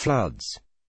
floods.